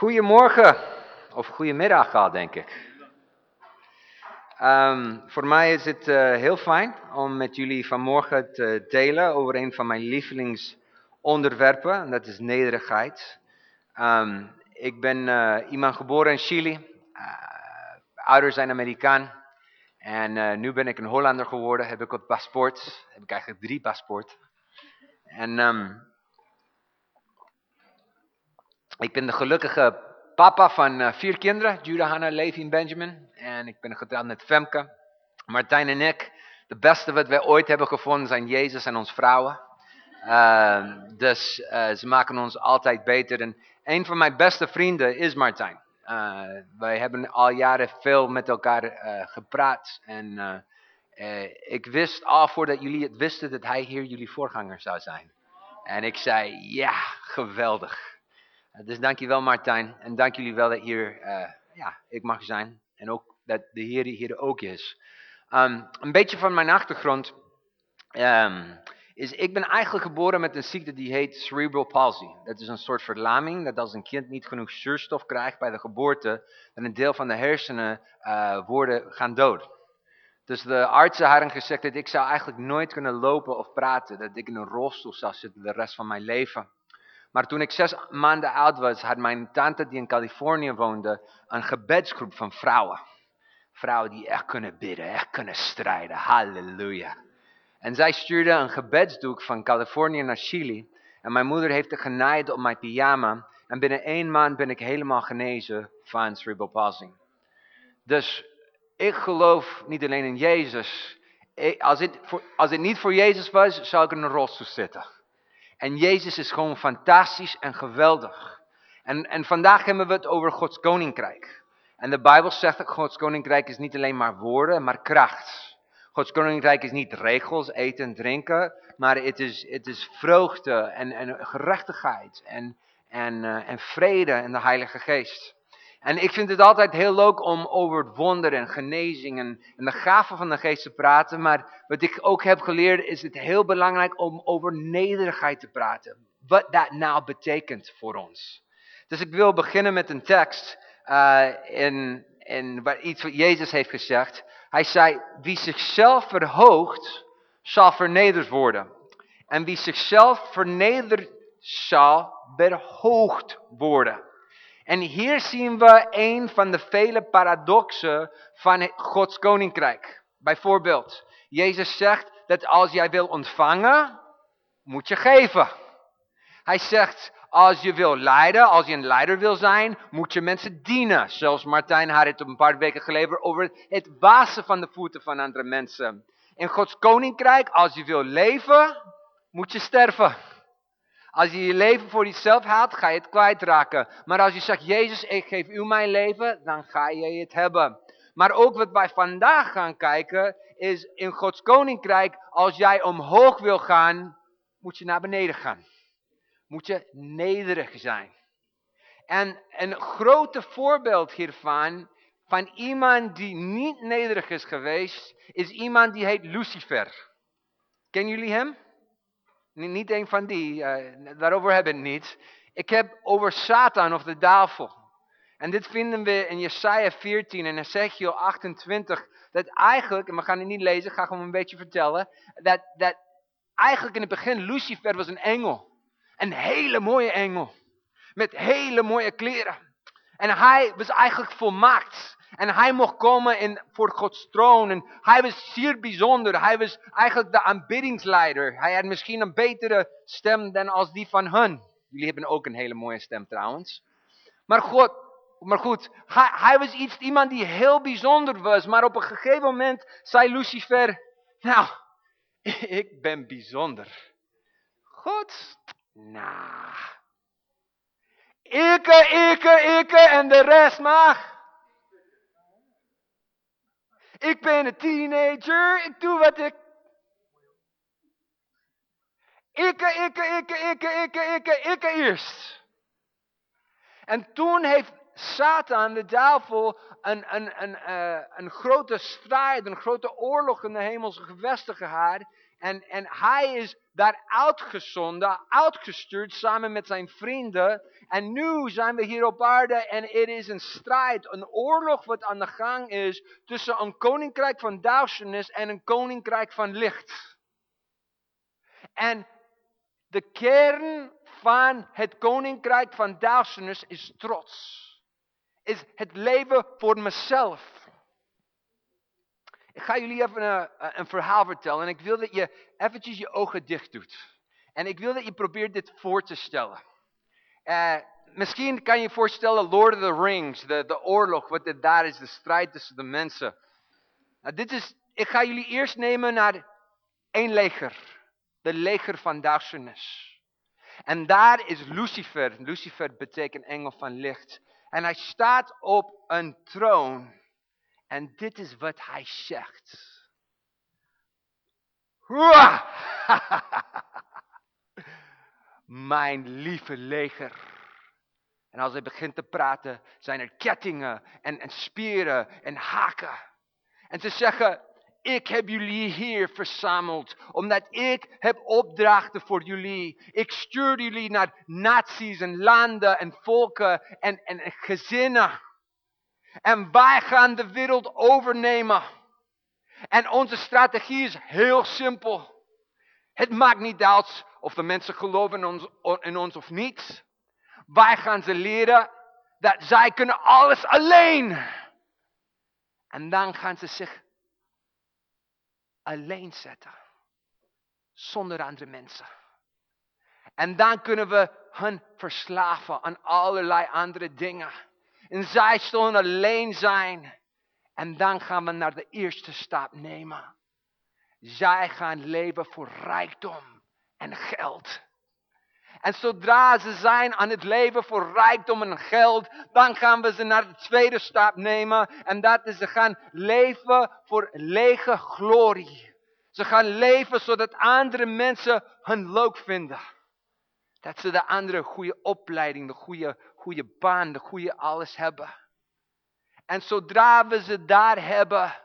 Goedemorgen, of goedemiddag al, denk ik. Ehm, voor mij is het eh, heel fijn om met jullie vanmorgen te delen over een van mijn lievelingsonderwerpen, en dat is nederigheid. Ehm, ik ben uh, iemand geboren in Chili, uh, ouders zijn Amerikaan, en nu ben ik een Hollander geworden, heb ik het paspoort, heb ik eigenlijk drie paspoorten. En um, ik ben de gelukkige papa van uh, vier kinderen. Judah, Hannah, Levi en Benjamin. En ik ben getrouwd met Femke. Martijn en ik. De beste wat wij ooit hebben gevonden zijn Jezus en ons vrouwen. Uh, dus uh, ze maken ons altijd beter. En een van mijn beste vrienden is Martijn. Uh, wij hebben al jaren veel met elkaar gepraat. En ik wist al voordat jullie het wisten dat hij hier jullie voorganger zou zijn. En ik zei, ja, geweldig. Eh, dus dankjewel Martijn. En dank jullie wel dat hier uh, ja, ik mag zijn. En ook dat de Heer hier ook is. Um, een beetje van mijn achtergrond. Um, is ik ben eigenlijk geboren met een ziekte die heet cerebral palsy. Dat is een soort verlaming dat als een kind niet genoeg zuurstof krijgt bij de geboorte, dan een deel van de hersenen uh, worden, gaan dood. Dus de artsen hadden gezegd dat ik zou eigenlijk nooit kunnen lopen of praten. Dat ik in een rolstoel zou zitten de rest van mijn leven. Maar toen ik zes maanden oud was, had mijn tante die in Californië woonde, een gebedsgroep van vrouwen. Vrouwen die echt kunnen bidden, echt kunnen strijden. Halleluja. En zij stuurde een gebedsdoek van Californië naar Chili. En mijn moeder heeft het genaaid op mijn pyjama. En binnen één maand ben ik helemaal genezen van cerebral palsy. Dus ik geloof niet alleen in Jezus. als, het als het niet voor Jezus was, zou ik in een rolstoel zitten. En Jezus is gewoon fantastisch en geweldig. En, en vandaag hebben we het over Gods koninkrijk. En de Bijbel zegt dat Gods koninkrijk is niet alleen maar woorden, maar kracht. Gods koninkrijk is niet regels, eten en drinken, maar het is, het is vreugde en, en gerechtigheid en, en, uh, en vrede en de Heilige Geest. En ik vind het altijd heel leuk om over het wonder en de gaven van de geest te praten. Maar wat ik ook heb geleerd is het heel belangrijk om over nederigheid te praten. Wat dat nou betekent voor ons. Dus ik wil beginnen met een tekst uh, in, in iets wat Jezus heeft gezegd. Hij zei, wie zichzelf verhoogt, zal vernederd worden. En wie zichzelf vernedert, zal verhoogd worden. En hier zien we een van de vele paradoxen van Gods koninkrijk. Bijvoorbeeld, Jezus zegt dat als jij wil ontvangen, moet je geven. Hij zegt, als je wil leiden, als je een leider wil zijn, moet je mensen dienen. Zelfs Martijn had het een paar weken geleden over het wassen van de voeten van andere mensen. In Gods koninkrijk, als je wil leven, moet je sterven. Als je je leven voor jezelf haalt, ga je het kwijtraken. Maar als je zegt, Jezus, ik geef u mijn leven, dan ga je het hebben. Maar ook wat wij vandaag gaan kijken, is in Gods koninkrijk, als jij omhoog wil gaan, moet je naar beneden gaan. Moet je nederig zijn. En een grote voorbeeld hiervan, van iemand die niet nederig is geweest, is iemand die heet Lucifer. Kennen jullie hem? Niet een van die, uh, daarover hebben we het niet. Ik heb over Satan of de duivel. En dit vinden we in Jesaja 14 en Ezekiel 28. Dat eigenlijk, en we gaan het niet lezen, ik ga gewoon een beetje vertellen. Dat, dat eigenlijk in het begin Lucifer was een engel. Een hele mooie engel. Met hele mooie kleren. En hij was eigenlijk volmaakt. En hij mocht komen in, voor Gods troon. En hij was zeer bijzonder. Hij was eigenlijk de aanbiddingsleider. Hij had misschien een betere stem dan als die van hun. Jullie hebben ook een hele mooie stem trouwens. Maar, God, maar goed, hij, was iets, iemand die heel bijzonder was. Maar op een gegeven moment zei Lucifer, nou, ik ben bijzonder. God, nou, ikke, ikke, ikke en de rest mag. Ik ben een teenager, ik doe wat ik. Ikke, ikke, ikke, ikke, ikke, ikke, ikke eerst. En toen heeft Satan, de duivel, een, een, een, uh, een grote strijd, een grote oorlog in de hemelse gewesten gehad. En, en hij is daar uitgezonden, uitgestuurd samen met zijn vrienden. En nu zijn we hier op aarde en er is een strijd, een oorlog wat aan de gang is tussen een koninkrijk van duisternis en een koninkrijk van licht. En de kern van het koninkrijk van duisternis is trots. Is het leven voor mezelf. Ik ga jullie even een, een, verhaal vertellen. En ik wil dat je eventjes je ogen dicht doet. En ik wil dat je probeert dit voor te stellen. Uh, misschien kan je je voorstellen Lord of the Rings. De, de oorlog, wat dit daar is. De strijd tussen de mensen. Nou, dit is, ik ga jullie eerst nemen naar één leger. De leger van duisternis. En daar is Lucifer. Lucifer betekent engel van licht. En hij staat op een troon. En dit is wat hij zegt. Mijn lieve leger. En als hij begint te praten, zijn er kettingen en, en spieren en haken. En ze zeggen, ik heb jullie hier verzameld, omdat ik heb opdrachten voor jullie. Ik stuur jullie naar naties en landen en volken en, en, en gezinnen. En wij gaan de wereld overnemen. En onze strategie is heel simpel. Het maakt niet uit of de mensen geloven in ons, in ons of niet. Wij gaan ze leren dat zij kunnen alles alleen. En dan gaan ze zich alleen zetten. Zonder andere mensen. En dan kunnen we hen verslaven aan allerlei andere dingen. En zij zullen alleen zijn. En dan gaan we naar de eerste stap nemen. Zij gaan leven voor rijkdom en geld. En zodra ze zijn aan het leven voor rijkdom en geld, dan gaan we ze naar de tweede stap nemen. En dat is ze gaan leven voor lege glorie. Ze gaan leven zodat andere mensen hun leuk vinden. Dat ze de andere goede opleiding, de goede, goede baan, de goede alles hebben. En zodra we ze daar hebben,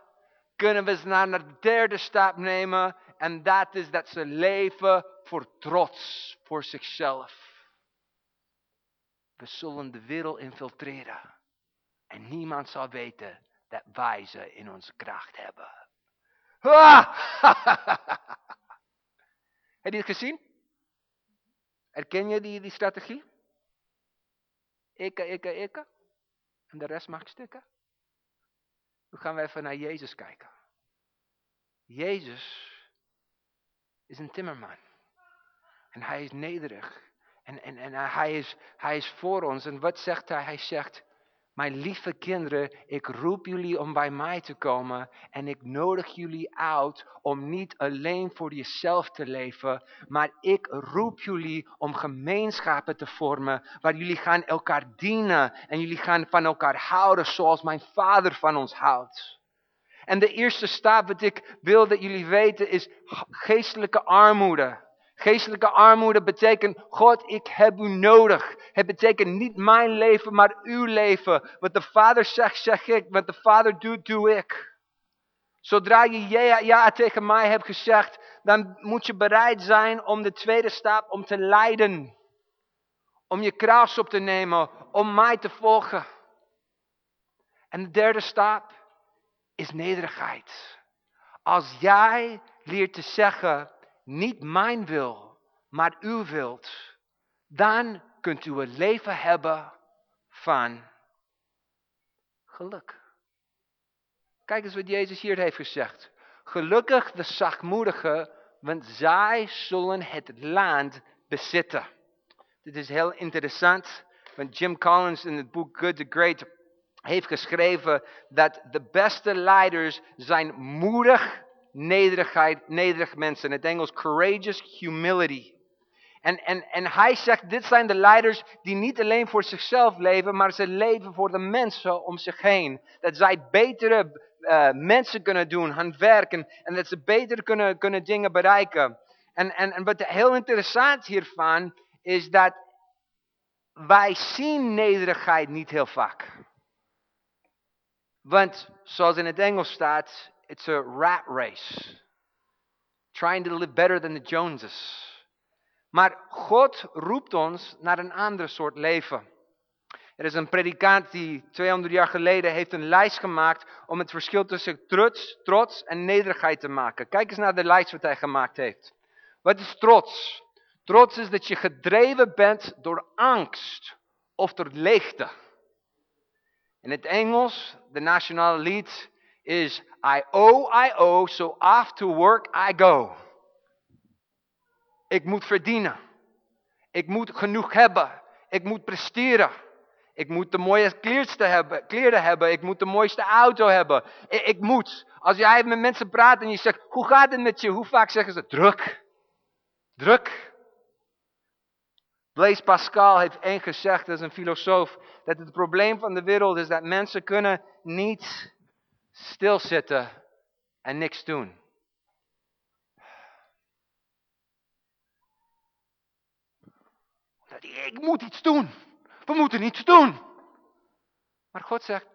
kunnen we ze naar de derde stap nemen. En dat is dat ze leven voor trots, voor zichzelf. We zullen de wereld infiltreren. En niemand zal weten dat wij ze in onze kracht hebben. Heb je het gezien? Herken je die, die strategie? Ikke, ikke, ikke. En de rest maakt stukken. Nu gaan we even naar Jezus kijken. Jezus is een timmerman. En hij is nederig. En, en, en hij, is, hij is voor ons. En wat zegt hij? Hij zegt, mijn lieve kinderen, ik roep jullie om bij mij te komen en ik nodig jullie uit om niet alleen voor jezelf te leven, maar ik roep jullie om gemeenschappen te vormen waar jullie gaan elkaar dienen en jullie gaan van elkaar houden zoals mijn vader van ons houdt. En de eerste stap wat ik wil dat jullie weten is geestelijke armoede. Geestelijke armoede betekent, God, ik heb u nodig. Het betekent niet mijn leven, maar uw leven. Wat de Vader zegt, zeg ik. Wat de Vader doet, doe ik. Zodra je ja, ja tegen mij hebt gezegd, dan moet je bereid zijn om de tweede stap, om te lijden. Om je kruis op te nemen, om mij te volgen. En de derde stap is nederigheid. Als jij leert te zeggen, niet mijn wil, maar uw wilt, dan kunt u een leven hebben van geluk. Kijk eens wat Jezus hier heeft gezegd. Gelukkig de zachtmoedigen, want zij zullen het land bezitten. Dit is heel interessant, want Jim Collins in het boek Good to Great heeft geschreven dat de beste leiders zijn moedig nederigheid, nederig mensen. In het Engels courageous humility. En, en, en hij zegt, dit zijn de leiders die niet alleen voor zichzelf leven, maar ze leven voor de mensen om zich heen. Dat zij betere uh, mensen kunnen doen, hun werken, en dat ze beter kunnen, kunnen dingen bereiken. En, en, en wat heel interessant hiervan is dat wij zien nederigheid niet heel vaak. Want zoals in het Engels staat, it's a rat race. Trying to live better than the Joneses. Maar God roept ons naar een ander soort leven. Er is een predikant die 200 jaar geleden heeft een lijst gemaakt om het verschil tussen trots, trots en nederigheid te maken. Kijk eens naar de lijst wat hij gemaakt heeft. Wat is trots? Trots is dat je gedreven bent door angst of door leegte. In het Engels, de nationale lied is I owe, I owe, so off to work I go. Ik moet verdienen. Ik moet genoeg hebben. Ik moet presteren. Ik moet de mooiste hebben, kleren hebben. Ik moet de mooiste auto hebben. Ik, ik, moet. Als jij met mensen praat en je zegt, hoe gaat het met je? Hoe vaak zeggen ze, druk. Druk. Blaise Pascal heeft één gezegd, dat is een filosoof, dat het probleem van de wereld is dat mensen kunnen niet stilzitten en niks doen. Ik moet iets doen. We moeten iets doen. Maar God zegt,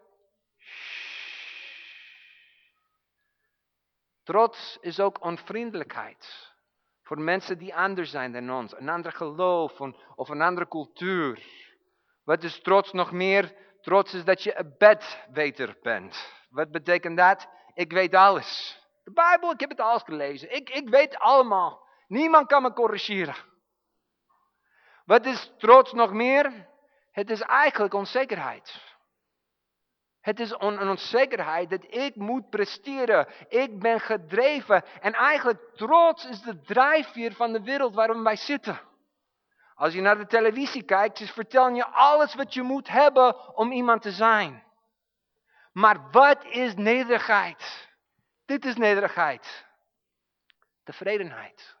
Trots is ook onvriendelijkheid. Voor mensen die anders zijn dan ons. Een ander geloof of een andere cultuur. Wat is trots nog meer? Trots is dat je een bedweter bent. Wat betekent dat? Ik weet alles. De Bijbel, ik heb het alles gelezen. Ik, ik weet allemaal. Niemand kan me corrigeren. Wat is trots nog meer? Het is eigenlijk onzekerheid. Het is een onzekerheid dat ik moet presteren. Ik ben gedreven. En eigenlijk trots is de drijfveer van de wereld waarom wij zitten. Als je naar de televisie kijkt, ze vertellen je alles wat je moet hebben om iemand te zijn. Maar wat is nederigheid? Dit is nederigheid. Tevredenheid.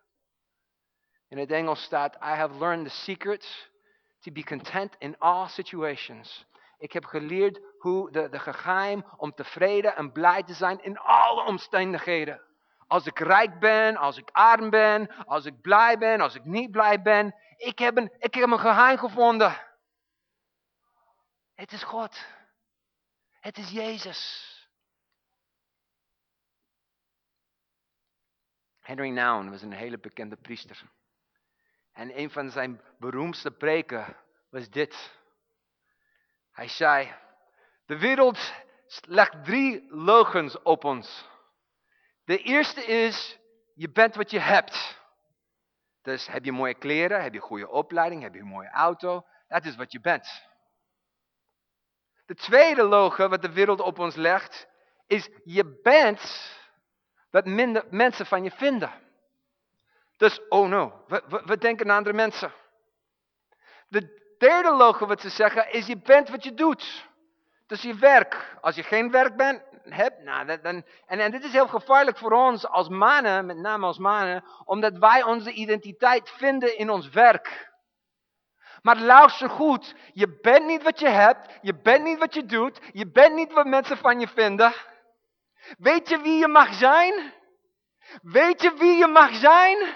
In het Engels staat, I have learned the secret to be content in all situations. Ik heb geleerd hoe de, de geheim om tevreden en blij te zijn in alle omstandigheden. Als ik rijk ben, als ik arm ben, als ik blij ben, als ik niet blij ben. Ik heb een, ik heb een geheim gevonden. Het is God. Het is Jezus. Henry Nouwen was een hele bekende priester. En een van zijn beroemdste preken was dit. Hij zei, de wereld legt drie logens op ons. De eerste is, je bent wat je hebt. Dus heb je mooie kleren, heb je goede opleiding, heb je een mooie auto. Dat is wat je bent. De tweede logo wat de wereld op ons legt, is je bent wat minder mensen van je vinden. Dus, oh no, we, denken aan andere mensen. De derde logo wat ze zeggen is je bent wat je doet. Dus je werk. Als je geen werk bent, hebt, nou, dan, en, en dit is heel gevaarlijk voor ons als mannen, met name als mannen, omdat wij onze identiteit vinden in ons werk. Maar luister goed, je bent niet wat je hebt, je bent niet wat je doet, je bent niet wat mensen van je vinden. Weet je wie je mag zijn? Weet je wie je mag zijn?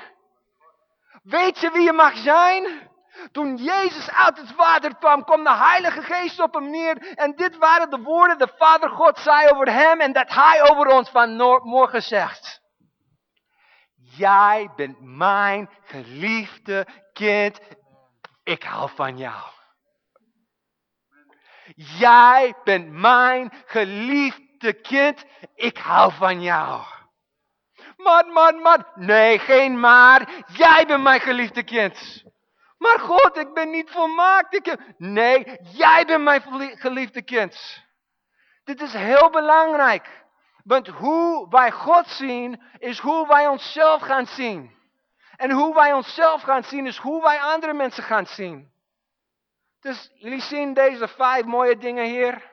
Weet je wie je mag zijn? Toen Jezus uit het water kwam, kwam de Heilige Geest op hem neer. En dit waren de woorden de Vader God zei over hem en dat hij over ons van morgen zegt. Jij bent mijn geliefde kind. Ik hou van jou. Jij bent mijn geliefde kind. Ik hou van jou. Maar, maar, maar. Nee, geen maar. Jij bent mijn geliefde kind. Maar God, ik ben niet volmaakt. Nee, jij bent mijn geliefde kind. Dit is heel belangrijk. Want hoe wij God zien, is hoe wij onszelf gaan zien. En hoe wij onszelf gaan zien, is hoe wij andere mensen gaan zien. Dus jullie zien deze vijf mooie dingen hier.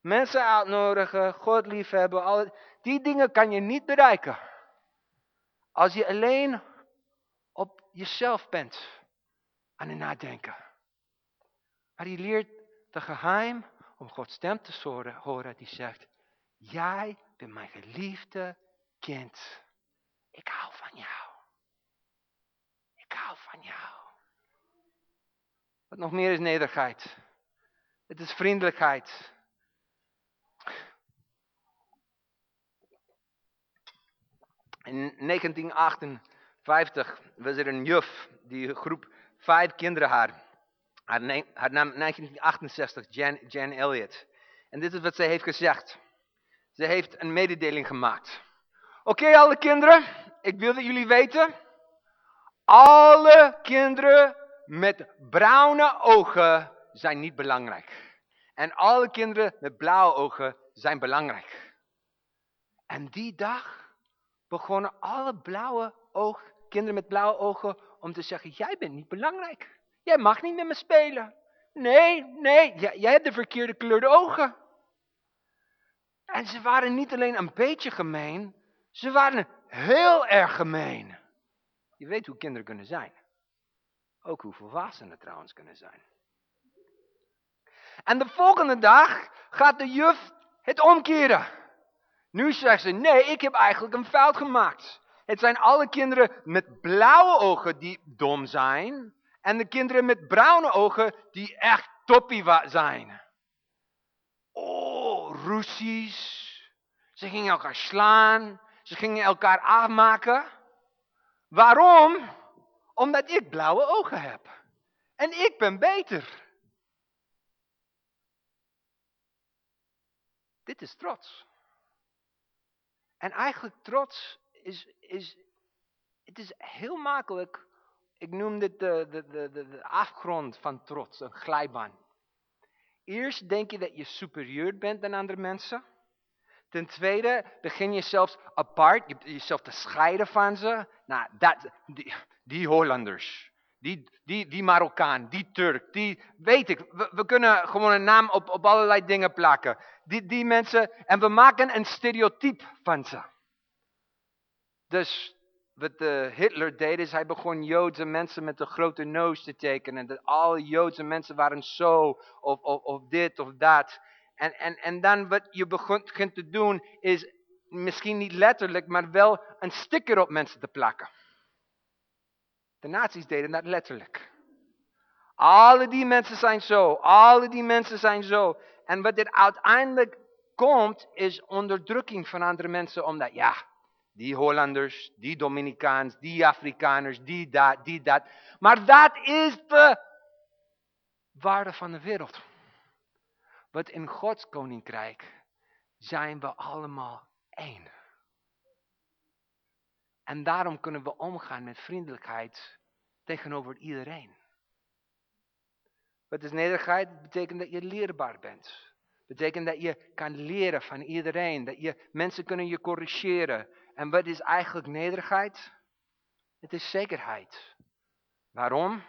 Mensen uitnodigen, God liefhebben. Al, die dingen kan je niet bereiken. Als je alleen op jezelf bent aan het nadenken. Maar je leert de geheim om Gods stem te horen die zegt, jij bent mijn geliefde kind. Ik hou van jou. Ik hou van jou. Wat nog meer is nederigheid. Het is vriendelijkheid. In 1958 was er een juf die groep vijf kinderen had. Haar, haar naam 1968, Jan, Jan Elliott. En dit is wat zij heeft gezegd. Ze heeft een mededeling gemaakt. Oké, alle kinderen, ik wil dat jullie weten. Alle kinderen met bruine ogen zijn niet belangrijk. En alle kinderen met blauwe ogen zijn belangrijk. En die dag begonnen alle blauwe oog, kinderen met blauwe ogen om te zeggen, jij bent niet belangrijk. Jij mag niet met me spelen. Nee, nee, jij hebt de verkeerde kleurde ogen. En ze waren niet alleen een beetje gemeen, ze waren heel erg gemeen. Je weet hoe kinderen kunnen zijn. Ook hoe volwassenen trouwens kunnen zijn. En de volgende dag gaat de juf het omkeren. Nu zegt ze, nee, ik heb eigenlijk een fout gemaakt. Het zijn alle kinderen met blauwe ogen die dom zijn. En de kinderen met bruine ogen die echt toppie zijn. Oh, ruzies. Ze gingen elkaar slaan. Ze gingen elkaar afmaken. Waarom? Omdat ik blauwe ogen heb. En ik ben beter. Dit is trots. En eigenlijk trots is, is, het is heel makkelijk. Ik noem dit de, de, de, de, afgrond van trots, een glijbaan. Eerst denk je dat je superieur bent dan andere mensen. Ten tweede begin je zelfs apart, je jezelf te scheiden van ze. Nou, dat, die, die Hollanders, die, die, die Marokkaan, die Turk, die, weet ik, we, kunnen gewoon een naam op, op allerlei dingen plakken. Die, die mensen, en we maken een stereotype van ze. Dus wat uh, Hitler deed is, hij begon Joodse mensen met een grote neus te tekenen. Dat alle Joodse mensen waren zo, of, of, of dit of dat. En, en, en dan wat je begint te doen, is misschien niet letterlijk, maar wel een sticker op mensen te plakken. De nazi's deden dat letterlijk. Alle die mensen zijn zo, alle die mensen zijn zo. En wat er uiteindelijk komt, is onderdrukking van andere mensen, omdat ja, die Hollanders, die Dominicaans, die Afrikaners, die dat, die dat. Maar dat is de waarde van de wereld. Want in Gods koninkrijk zijn we allemaal één. En daarom kunnen we omgaan met vriendelijkheid tegenover iedereen. Wat is nederigheid? Betekent dat je leerbaar bent. Betekent dat je kan leren van iedereen. Dat je, mensen kunnen je corrigeren. En wat is eigenlijk nederigheid? Het is zekerheid. Waarom?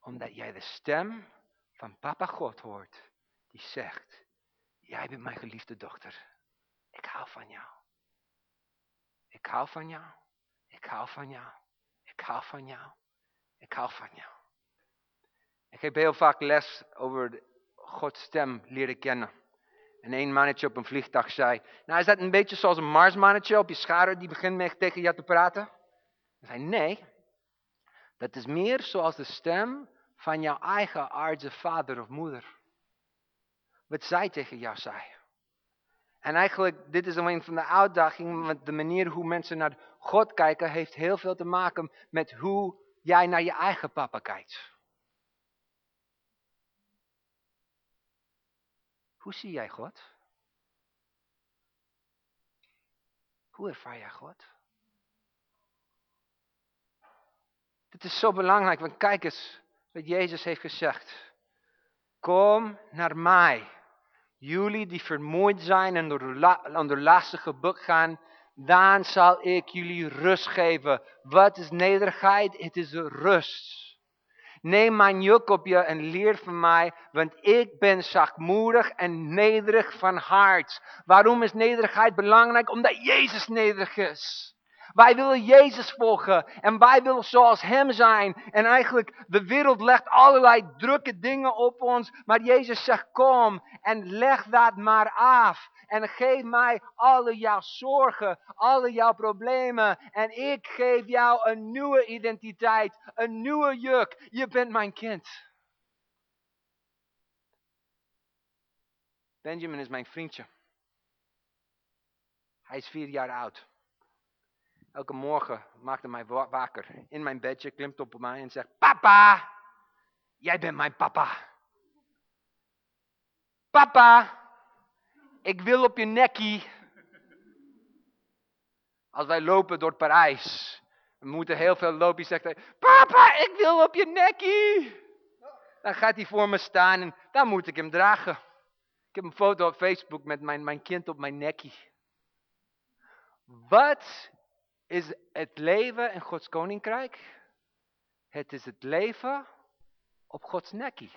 Omdat jij de stem van papa God hoort. Die zegt, jij bent mijn geliefde dochter. Ik hou van jou. Ik hou van jou. Ik hou van jou. Ik hou van jou. Ik hou van jou. Ik heb heel vaak les over Gods stem leren kennen. En een mannetje op een vliegtuig zei, nou is dat een beetje zoals een marsmannetje op je schouder die begint met tegen je te praten? Hij zei, nee, dat is meer zoals de stem van jouw eigen aardse vader of moeder. Wat zij tegen jou zei. En eigenlijk, dit is een van de uitdagingen, want de manier hoe mensen naar God kijken, heeft heel veel te maken met hoe jij naar je eigen papa kijkt. Hoe zie jij God? Hoe ervaar jij God? Dit is zo belangrijk, want kijk eens wat Jezus heeft gezegd. Kom naar mij. Jullie die vermoeid zijn en door de lastige gaan, dan zal ik jullie rust geven. Wat is nederigheid? Het is rust. Neem mijn juk op je en leer van mij, want ik ben zachtmoedig en nederig van hart. Waarom is nederigheid belangrijk? Omdat Jezus nederig is. Wij willen Jezus volgen en wij willen zoals Hem zijn. En eigenlijk, de wereld legt allerlei drukke dingen op ons. Maar Jezus zegt, kom en leg dat maar af. En geef mij alle jouw zorgen, alle jouw problemen. En ik geef jou een nieuwe identiteit, een nieuwe juk. Je bent mijn kind. Benjamin is mijn vriendje. Hij is vier jaar oud. Elke morgen maakte mij wakker. In mijn bedje klimt op mij en zegt: Papa, jij bent mijn papa. Papa, ik wil op je nekkie. Als wij lopen door Parijs, we moeten heel veel lopen, zegt hij, papa, ik wil op je nekkie. Dan gaat hij voor me staan en dan moet ik hem dragen. Ik heb een foto op Facebook met mijn, mijn kind op mijn nekkie. Wat is het leven in Gods koninkrijk? Het is het leven op Gods nekkie.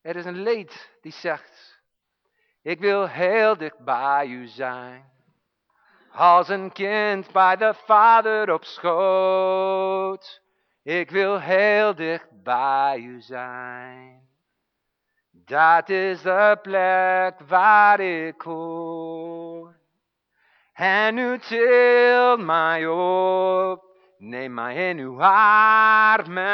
Er is een lied die zegt, ik wil heel dicht bij u zijn. Als een kind bij de vader op schoot. Ik wil heel dicht bij u zijn. Dat is de plek waar ik hoor. En u tilt mij op, neem mij in uw armen.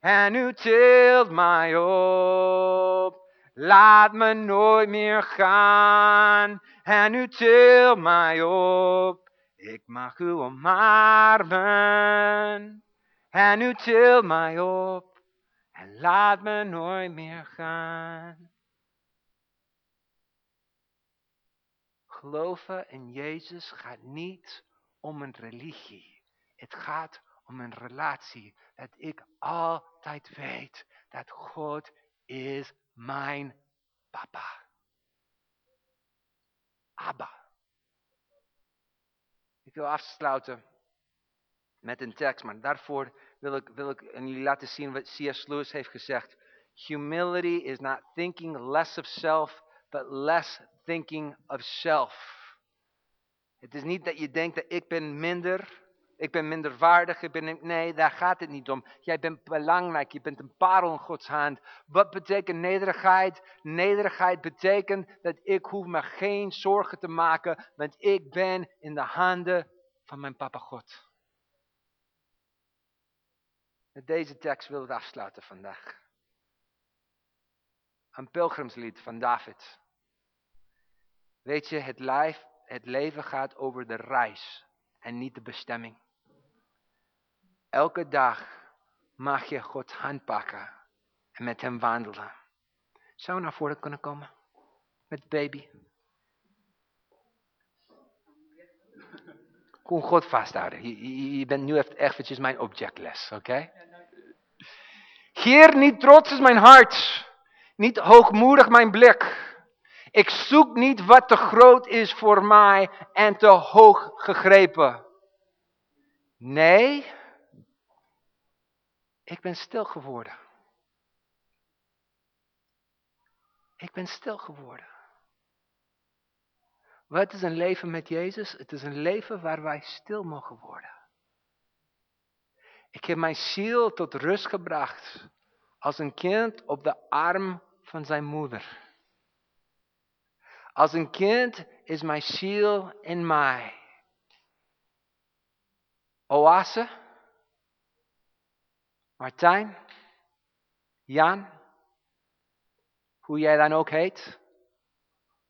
En u tilt mij op, laat me nooit meer gaan. En u tilt mij op, ik mag u omarmen. En u tilt mij op, en laat me nooit meer gaan. Geloven in Jezus gaat niet om een religie. Het gaat om een relatie. Dat ik altijd weet dat God is mijn papa. Abba. Ik wil afsluiten met een tekst, maar daarvoor wil ik, wil jullie laten zien wat C.S. Lewis heeft gezegd. Humility is not thinking less of self, but less thinking of self. Het is niet dat je denkt dat ik ben minder, ik ben minderwaardig, ik nee, daar gaat het niet om. Jij bent belangrijk, je bent een parel in Gods hand. Wat betekent nederigheid? Nederigheid betekent dat ik hoef me geen zorgen te maken, want ik ben in de handen van mijn papa God. Met deze tekst wil ik afsluiten vandaag. Een pilgrimslied van David. Weet je, het, het leven gaat over de reis en niet de bestemming. Elke dag mag je Gods hand pakken en met hem wandelen. Zou je naar voren kunnen komen? Met baby. Kom God vasthouden. Je, bent nu eventjes mijn objectles, oké? Okay? Heer, niet trots is mijn hart. Niet hoogmoedig mijn blik. Ik zoek niet wat te groot is voor mij en te hoog gegrepen. Nee, ik ben stil geworden. Ik ben stil geworden. Wat is een leven met Jezus? Het is een leven waar wij stil mogen worden. Ik heb mijn ziel tot rust gebracht als een kind op de arm van zijn moeder. Als een kind is mijn ziel in mij. Oase, Martijn, Jan, hoe jij dan ook heet.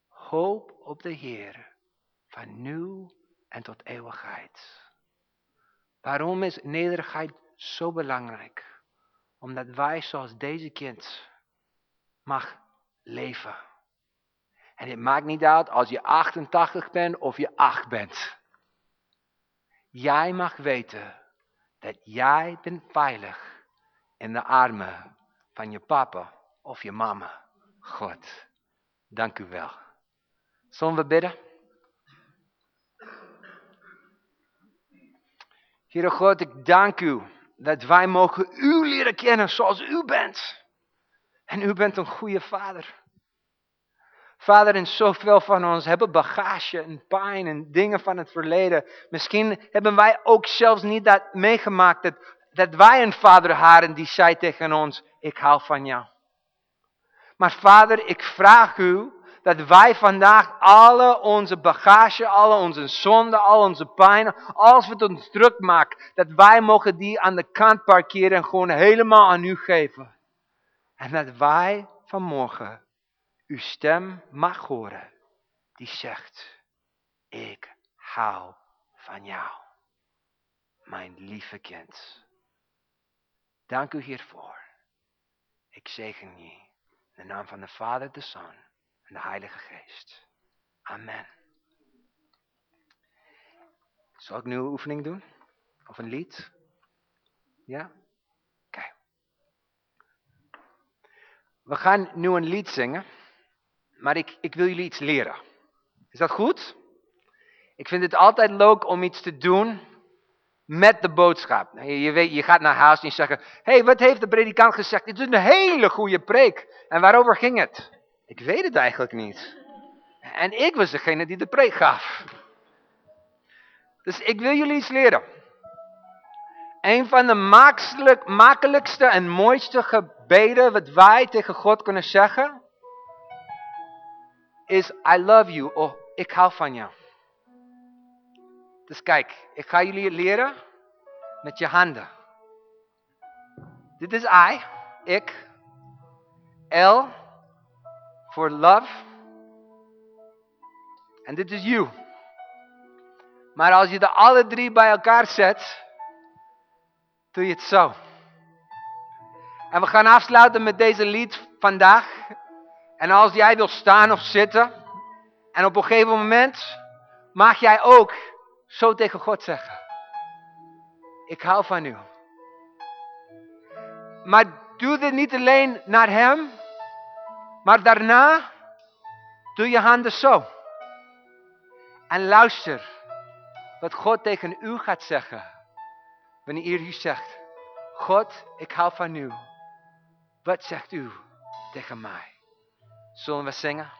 Hoop op de Heer van nu en tot eeuwigheid. Waarom is nederigheid zo belangrijk? Omdat wij zoals deze kind mag leven. En het maakt niet uit als je 88 bent of je 8 bent. Jij mag weten dat jij bent veilig in de armen van je papa of je mama. God, dank u wel. Zullen we bidden? Heere God, ik dank u dat wij mogen u leren kennen zoals u bent. En u bent een goede vader. Vader, en zoveel van ons hebben bagage en pijn en dingen van het verleden. Misschien hebben wij ook zelfs niet dat meegemaakt dat, dat wij een vader hadden die zei tegen ons, ik hou van jou. Maar vader, ik vraag u dat wij vandaag alle onze bagage, alle onze zonden, al onze pijn, als we het ons druk maken, dat wij mogen die aan de kant parkeren en gewoon helemaal aan u geven. En dat wij vanmorgen uw stem mag horen, die zegt, ik hou van jou, mijn lieve kind. Dank u hiervoor. Ik zegen je in de naam van de Vader, de Zoon en de Heilige Geest. Amen. Zal ik nu een oefening doen? Of een lied? Ja? Oké. We gaan nu een lied zingen. Maar ik, ik wil jullie iets leren. Is dat goed? Ik vind het altijd leuk om iets te doen met de boodschap. Je, weet, je gaat naar huis en je zegt, hey, wat heeft de predikant gezegd? Dit is een hele goede preek. En waarover ging het? Ik weet het eigenlijk niet. En ik was degene die de preek gaf. Dus ik wil jullie iets leren. Een van de makkelijk, makkelijkste en mooiste gebeden wat wij tegen God kunnen zeggen, is I love you, of ik hou van jou. Dus kijk, ik ga jullie leren met je handen. Dit is I, ik. L voor love. En dit is you. Maar als je de alle drie bij elkaar zet, doe je het zo. En we gaan afsluiten met deze lied vandaag. En als jij wil staan of zitten, en op een gegeven moment mag jij ook zo tegen God zeggen. Ik hou van u. Maar doe dit niet alleen naar hem, maar daarna doe je handen zo. En luister wat God tegen u gaat zeggen. Wanneer u zegt, God, ik hou van u. Wat zegt u tegen mij? Zullen we zingen?